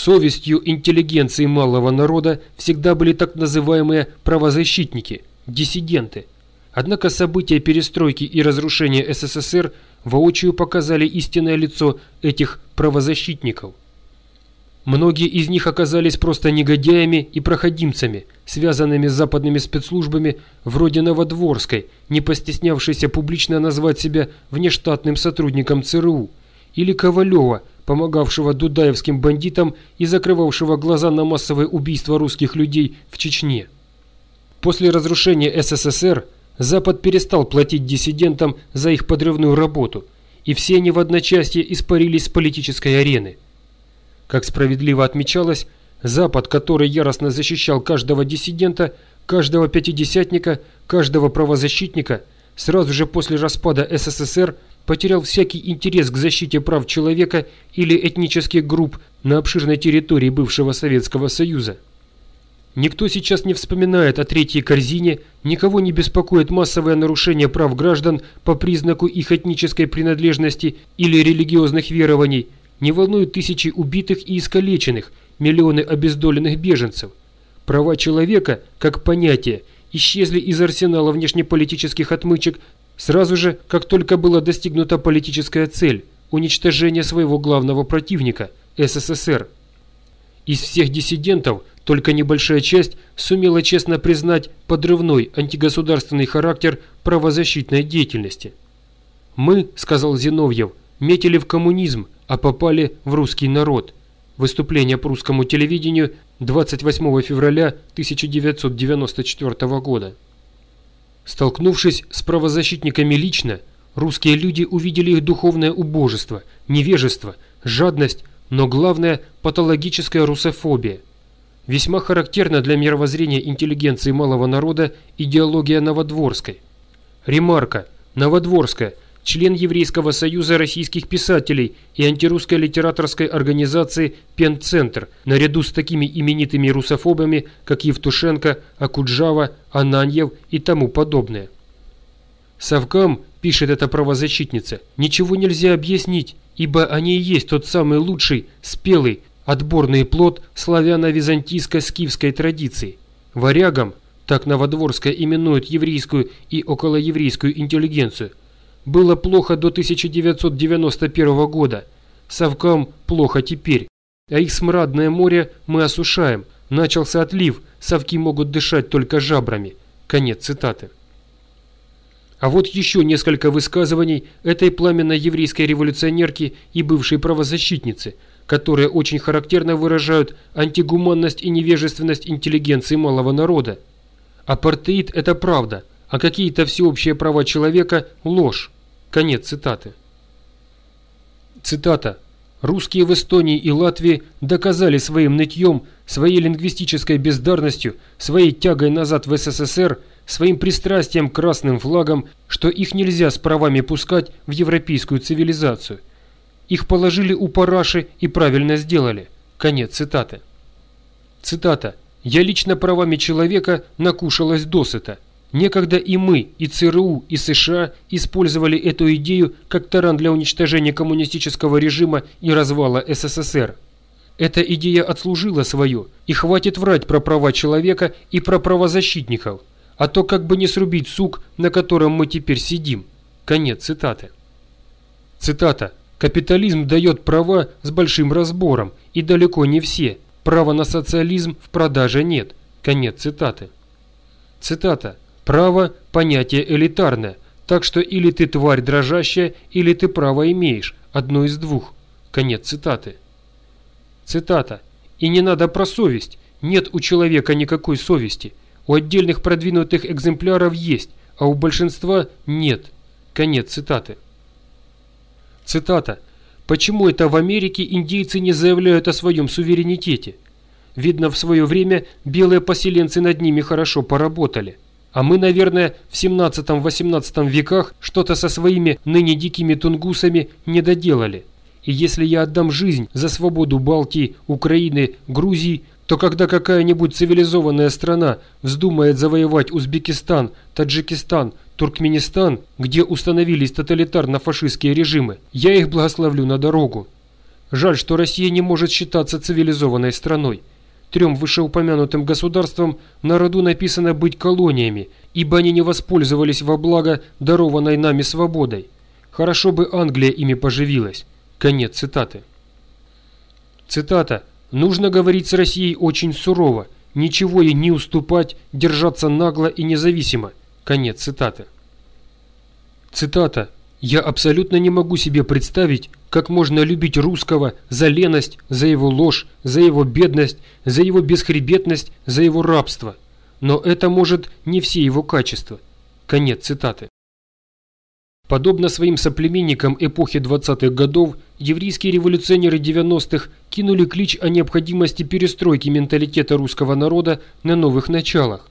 Совестью интеллигенции малого народа всегда были так называемые правозащитники, диссиденты. Однако события перестройки и разрушения СССР воочию показали истинное лицо этих правозащитников. Многие из них оказались просто негодяями и проходимцами, связанными с западными спецслужбами вроде Новодворской, не постеснявшейся публично назвать себя внештатным сотрудником ЦРУ, или Ковалева, помогавшего дудаевским бандитам и закрывавшего глаза на массовые убийства русских людей в Чечне. После разрушения СССР Запад перестал платить диссидентам за их подрывную работу, и все они в одночасье испарились с политической арены. Как справедливо отмечалось, Запад, который яростно защищал каждого диссидента, каждого пятидесятника, каждого правозащитника, сразу же после распада СССР – потерял всякий интерес к защите прав человека или этнических групп на обширной территории бывшего Советского Союза. Никто сейчас не вспоминает о третьей корзине, никого не беспокоит массовое нарушение прав граждан по признаку их этнической принадлежности или религиозных верований, не волнуют тысячи убитых и искалеченных, миллионы обездоленных беженцев. Права человека, как понятие, исчезли из арсенала внешнеполитических отмычек Сразу же, как только была достигнута политическая цель – уничтожение своего главного противника – СССР. Из всех диссидентов только небольшая часть сумела честно признать подрывной антигосударственный характер правозащитной деятельности. «Мы, – сказал Зиновьев, – метили в коммунизм, а попали в русский народ». Выступление по русскому телевидению 28 февраля 1994 года. Столкнувшись с правозащитниками лично, русские люди увидели их духовное убожество, невежество, жадность, но главное – патологическая русофобия. Весьма характерна для мировоззрения интеллигенции малого народа идеология Новодворской. Ремарка. Новодворская – член Еврейского союза российских писателей и антирусской литераторской организации «Пенцентр», наряду с такими именитыми русофобами, как Евтушенко, Акуджава, Ананьев и тому подобное. Совкам, пишет эта правозащитница, ничего нельзя объяснить, ибо они и есть тот самый лучший, спелый, отборный плод славяно-византийско-скифской традиции. Варягам, так Новодворская именует еврейскую и околоеврейскую интеллигенцию, было плохо до 1991 года. Совкам плохо теперь. А их смрадное море мы осушаем. Начался отлив, совки могут дышать только жабрами. Конец цитаты. А вот еще несколько высказываний этой пламенной еврейской революционерки и бывшей правозащитницы, которые очень характерно выражают антигуманность и невежественность интеллигенции малого народа. Апартеид – это правда, а какие-то всеобщие права человека – ложь. Конец цитаты. Цитата. «Русские в Эстонии и Латвии доказали своим нытьем, своей лингвистической бездарностью, своей тягой назад в СССР, своим пристрастием к красным флагам, что их нельзя с правами пускать в европейскую цивилизацию. Их положили у параши и правильно сделали». Конец цитаты. Цитата. «Я лично правами человека накушалась досыта». Некогда и мы, и ЦРУ, и США использовали эту идею как таран для уничтожения коммунистического режима и развала СССР. Эта идея отслужила свое, и хватит врать про права человека и про правозащитников, а то как бы не срубить сук, на котором мы теперь сидим. Конец цитаты. Цитата. «Капитализм дает права с большим разбором, и далеко не все. Права на социализм в продаже нет». Конец цитаты. Цитата. Право – понятие элитарное, так что или ты тварь дрожащая, или ты право имеешь, одно из двух. Конец цитаты. Цитата. «И не надо про совесть. Нет у человека никакой совести. У отдельных продвинутых экземпляров есть, а у большинства нет». Конец цитаты. Цитата. «Почему это в Америке индейцы не заявляют о своем суверенитете? Видно, в свое время белые поселенцы над ними хорошо поработали». А мы, наверное, в 17-18 веках что-то со своими ныне дикими тунгусами не доделали. И если я отдам жизнь за свободу Балтии, Украины, Грузии, то когда какая-нибудь цивилизованная страна вздумает завоевать Узбекистан, Таджикистан, Туркменистан, где установились тоталитарно-фашистские режимы, я их благословлю на дорогу. Жаль, что Россия не может считаться цивилизованной страной. Трем вышеупомянутым государствам на роду написано быть колониями, ибо они не воспользовались во благо дарованной нами свободой. Хорошо бы Англия ими поживилась. Конец цитаты. Цитата. «Нужно говорить с Россией очень сурово, ничего ей не уступать, держаться нагло и независимо». Конец цитаты. Цитата. «Я абсолютно не могу себе представить, как можно любить русского за леность, за его ложь, за его бедность, за его бесхребетность, за его рабство. Но это может не все его качества». Конец цитаты. Подобно своим соплеменникам эпохи 20-х годов, еврейские революционеры 90-х кинули клич о необходимости перестройки менталитета русского народа на новых началах.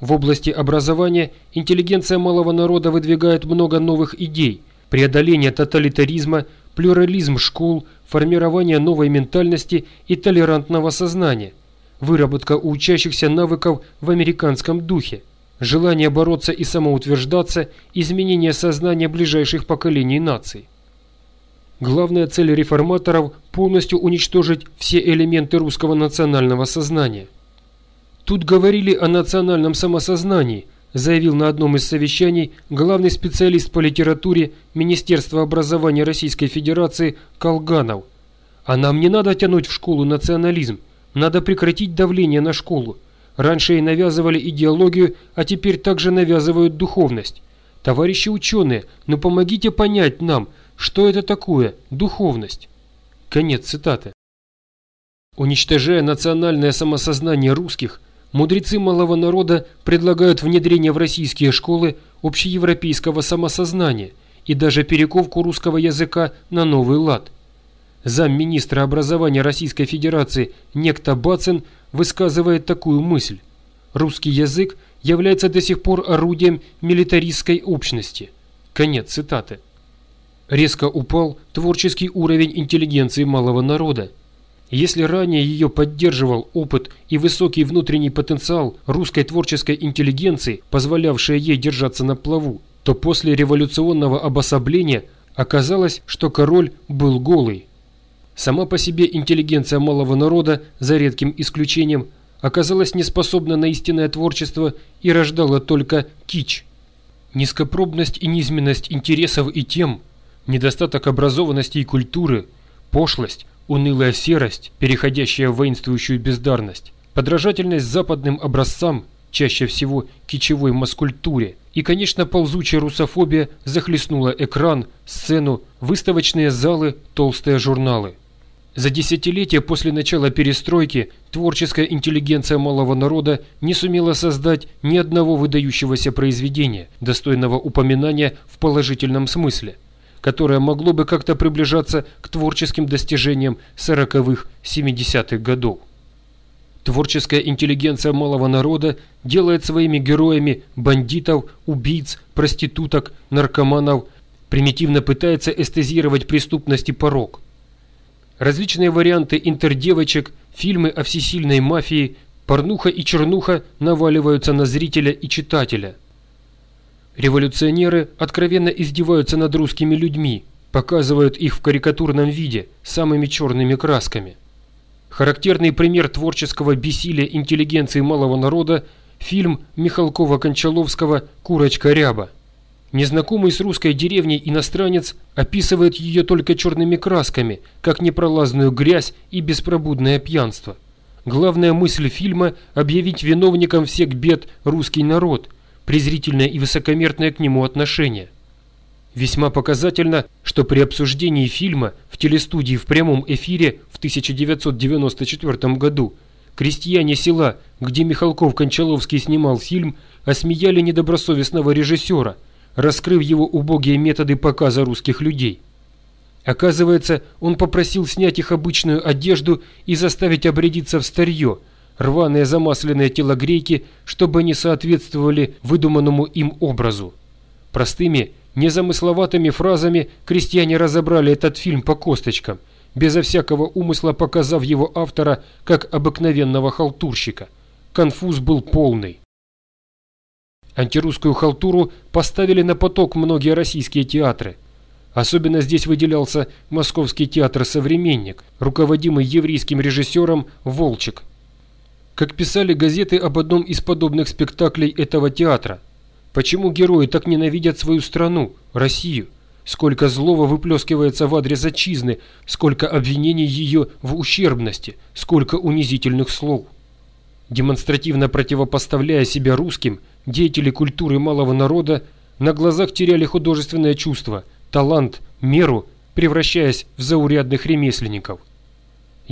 В области образования интеллигенция малого народа выдвигает много новых идей – преодоление тоталитаризма, плюрализм школ, формирование новой ментальности и толерантного сознания, выработка у учащихся навыков в американском духе – желание бороться и самоутверждаться, изменение сознания ближайших поколений наций. Главная цель реформаторов – полностью уничтожить все элементы русского национального сознания. Тут говорили о национальном самосознании, заявил на одном из совещаний главный специалист по литературе Министерства образования Российской Федерации Колганов. А нам не надо тянуть в школу национализм, надо прекратить давление на школу. Раньше ей навязывали идеологию, а теперь также навязывают духовность. Товарищи ученые, ну помогите понять нам, что это такое духовность. Конец цитаты. Уничтожая национальное самосознание русских, мудрецы малого народа предлагают внедрение в российские школы общеевропейского самосознания и даже перековку русского языка на новый лад. Замминистра образования Российской Федерации некто Бацин высказывает такую мысль. Русский язык является до сих пор орудием милитаристской общности. Конец цитаты. Резко упал творческий уровень интеллигенции малого народа. Если ранее ее поддерживал опыт и высокий внутренний потенциал русской творческой интеллигенции, позволявшая ей держаться на плаву, то после революционного обособления оказалось, что король был голый. Сама по себе интеллигенция малого народа, за редким исключением, оказалась неспособна на истинное творчество и рождала только кич. Низкопробность и низменность интересов и тем, недостаток образованности и культуры, пошлость, унылая серость, переходящая в воинствующую бездарность, подражательность западным образцам, чаще всего кичевой маскультуре, и, конечно, ползучая русофобия захлестнула экран, сцену, выставочные залы, толстые журналы. За десятилетия после начала перестройки творческая интеллигенция малого народа не сумела создать ни одного выдающегося произведения, достойного упоминания в положительном смысле, которое могло бы как-то приближаться к творческим достижениям 40-х, 70-х годов. Творческая интеллигенция малого народа делает своими героями бандитов, убийц, проституток, наркоманов, примитивно пытается эстезировать преступность и порог – различные варианты интердевочек, фильмы о всесильной мафии, порнуха и чернуха наваливаются на зрителя и читателя. Революционеры откровенно издеваются над русскими людьми, показывают их в карикатурном виде, самыми черными красками. Характерный пример творческого бессилия интеллигенции малого народа – фильм Михалкова-Кончаловского «Курочка ряба». Незнакомый с русской деревней иностранец описывает ее только черными красками, как непролазную грязь и беспробудное пьянство. Главная мысль фильма – объявить виновником всех бед русский народ, презрительное и высокомерное к нему отношение. Весьма показательно, что при обсуждении фильма в телестудии в прямом эфире в 1994 году крестьяне села, где Михалков-Кончаловский снимал фильм, осмеяли недобросовестного режиссера – раскрыв его убогие методы показа русских людей. Оказывается, он попросил снять их обычную одежду и заставить обрядиться в старье, рваные замасленные телогрейки, чтобы они соответствовали выдуманному им образу. Простыми, незамысловатыми фразами крестьяне разобрали этот фильм по косточкам, безо всякого умысла показав его автора как обыкновенного халтурщика. Конфуз был полный. Антирусскую халтуру поставили на поток многие российские театры. Особенно здесь выделялся Московский театр «Современник», руководимый еврейским режиссером Волчек. Как писали газеты об одном из подобных спектаклей этого театра. Почему герои так ненавидят свою страну, Россию? Сколько злого выплескивается в адрес отчизны, сколько обвинений ее в ущербности, сколько унизительных слов. Демонстративно противопоставляя себя русским, деятели культуры малого народа на глазах теряли художественное чувство, талант, меру, превращаясь в заурядных ремесленников.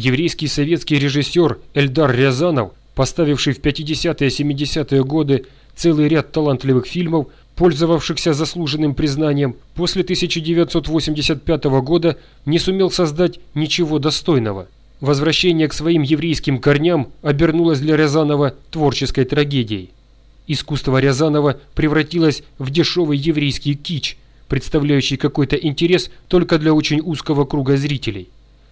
Еврейский советский режиссер Эльдар Рязанов, поставивший в 50-70-е годы целый ряд талантливых фильмов, пользовавшихся заслуженным признанием, после 1985 года не сумел создать ничего достойного. Возвращение к своим еврейским корням обернулось для Рязанова творческой трагедией. Искусство Рязанова превратилось в дешевый еврейский кич, представляющий какой-то интерес только для очень узкого круга зрителей.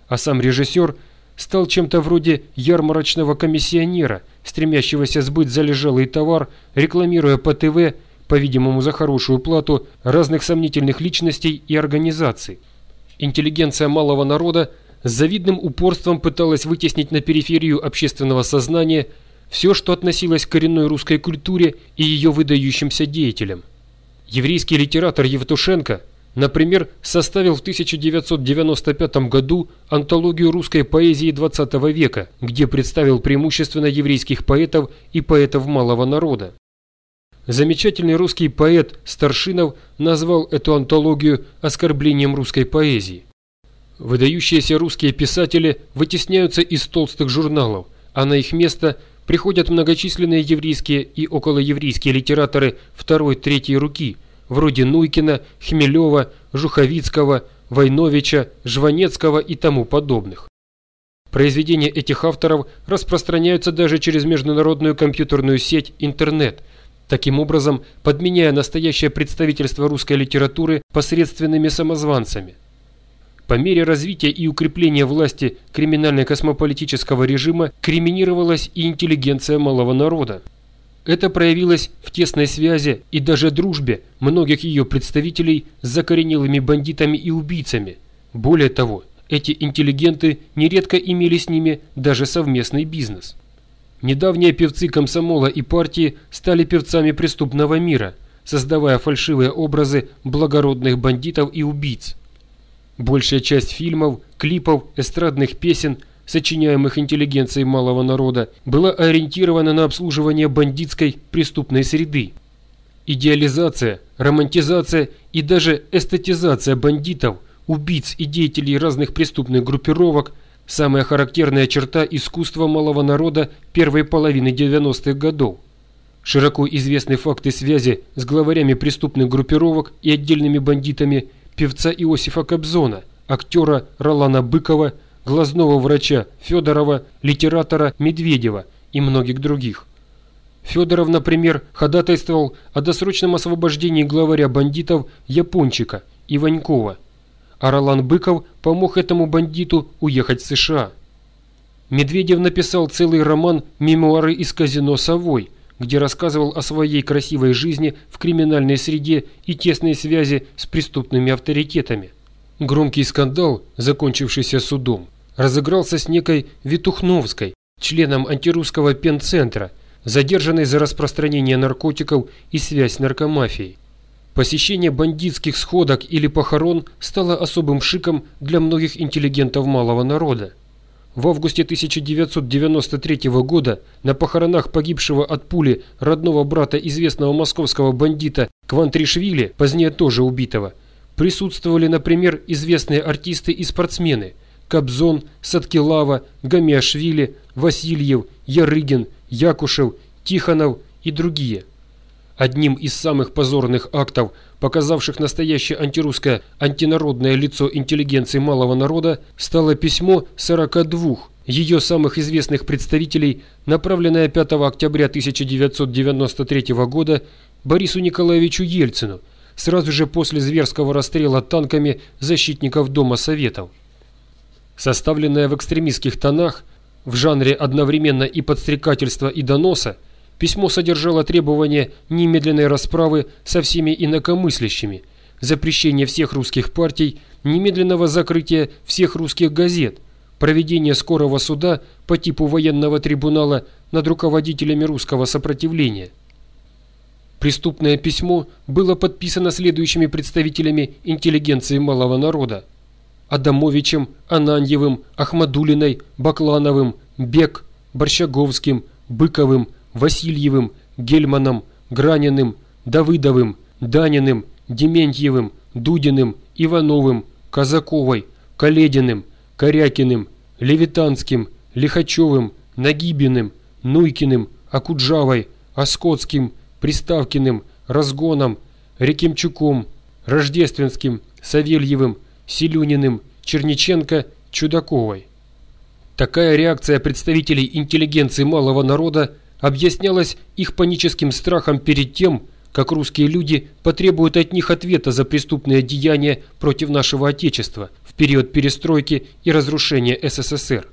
А сам режиссер стал чем-то вроде ярмарочного комиссионера, стремящегося сбыть залежалый товар, рекламируя по ТВ, по-видимому за хорошую плату, разных сомнительных личностей и организаций. Интеллигенция малого народа с завидным упорством пыталась вытеснить на периферию общественного сознания все, что относилось к коренной русской культуре и ее выдающимся деятелям. Еврейский литератор Евтушенко, например, составил в 1995 году антологию русской поэзии XX века, где представил преимущественно еврейских поэтов и поэтов малого народа. Замечательный русский поэт Старшинов назвал эту антологию оскорблением русской поэзии. Выдающиеся русские писатели вытесняются из толстых журналов, а на их место приходят многочисленные еврейские и околоеврейские литераторы второй-третьей руки, вроде Нуйкина, Хмелева, Жуховицкого, Войновича, Жванецкого и тому подобных. Произведения этих авторов распространяются даже через международную компьютерную сеть интернет, таким образом подменяя настоящее представительство русской литературы посредственными самозванцами – по мере развития и укрепления власти криминально-космополитического режима криминировалась и интеллигенция малого народа. Это проявилось в тесной связи и даже дружбе многих ее представителей с закоренелыми бандитами и убийцами. Более того, эти интеллигенты нередко имели с ними даже совместный бизнес. Недавние певцы комсомола и партии стали певцами преступного мира, создавая фальшивые образы благородных бандитов и убийц. Большая часть фильмов, клипов, эстрадных песен, сочиняемых интеллигенцией малого народа, была ориентирована на обслуживание бандитской преступной среды. Идеализация, романтизация и даже эстетизация бандитов, убийц и деятелей разных преступных группировок – самая характерная черта искусства малого народа первой половины 90-х годов. Широко известны факты связи с главарями преступных группировок и отдельными бандитами – певца Иосифа Кобзона, актера Ролана Быкова, глазного врача Федорова, литератора Медведева и многих других. Федоров, например, ходатайствовал о досрочном освобождении главаря бандитов Япончика Иванькова, а Ролан Быков помог этому бандиту уехать в США. Медведев написал целый роман «Мемуары из казино «Совой», где рассказывал о своей красивой жизни в криминальной среде и тесной связи с преступными авторитетами. Громкий скандал, закончившийся судом, разыгрался с некой Витухновской, членом антирусского пенцентра, задержанной за распространение наркотиков и связь с наркомафией. Посещение бандитских сходок или похорон стало особым шиком для многих интеллигентов малого народа. В августе 1993 года на похоронах погибшего от пули родного брата известного московского бандита Квантришвили, позднее тоже убитого, присутствовали, например, известные артисты и спортсмены Кобзон, Садкилава, Гамиашвили, Васильев, Ярыгин, Якушев, Тихонов и другие. Одним из самых позорных актов, показавших настоящее антирусское антинародное лицо интеллигенции малого народа, стало письмо 42 ее самых известных представителей, направленное 5 октября 1993 года Борису Николаевичу Ельцину, сразу же после зверского расстрела танками защитников Дома Советов. Составленное в экстремистских тонах, в жанре одновременно и подстрекательства и доноса, Письмо содержало требование немедленной расправы со всеми инакомыслящими, запрещение всех русских партий, немедленного закрытия всех русских газет, проведение скорого суда по типу военного трибунала над руководителями русского сопротивления. Преступное письмо было подписано следующими представителями интеллигенции малого народа. Адамовичем, Ананьевым, Ахмадулиной, Баклановым, Бек, Борщаговским, Быковым, Васильевым, Гельманом, Граниным, Давыдовым, Даниным, Дементьевым, Дудиным, Ивановым, Казаковой, Калединым, Корякиным, Левитанским, Лихачевым, Нагибиным, Нуйкиным, Акуджавой, Оскотским, Приставкиным, Разгоном, Рекимчуком, Рождественским, Савельевым, Селюниным, Черниченко, Чудаковой. Такая реакция представителей интеллигенции малого народа объяснялась их паническим страхом перед тем, как русские люди потребуют от них ответа за преступные деяния против нашего Отечества в период перестройки и разрушения СССР.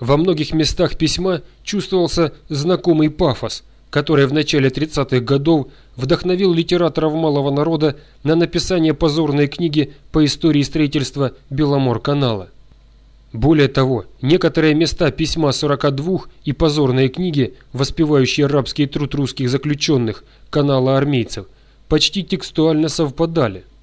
Во многих местах письма чувствовался знакомый пафос, который в начале 30-х годов вдохновил литераторов малого народа на написание позорной книги по истории строительства Беломор-канала. Более того, некоторые места письма 42 и позорные книги, воспевающие рабский труд русских заключенных, канала армейцев, почти текстуально совпадали –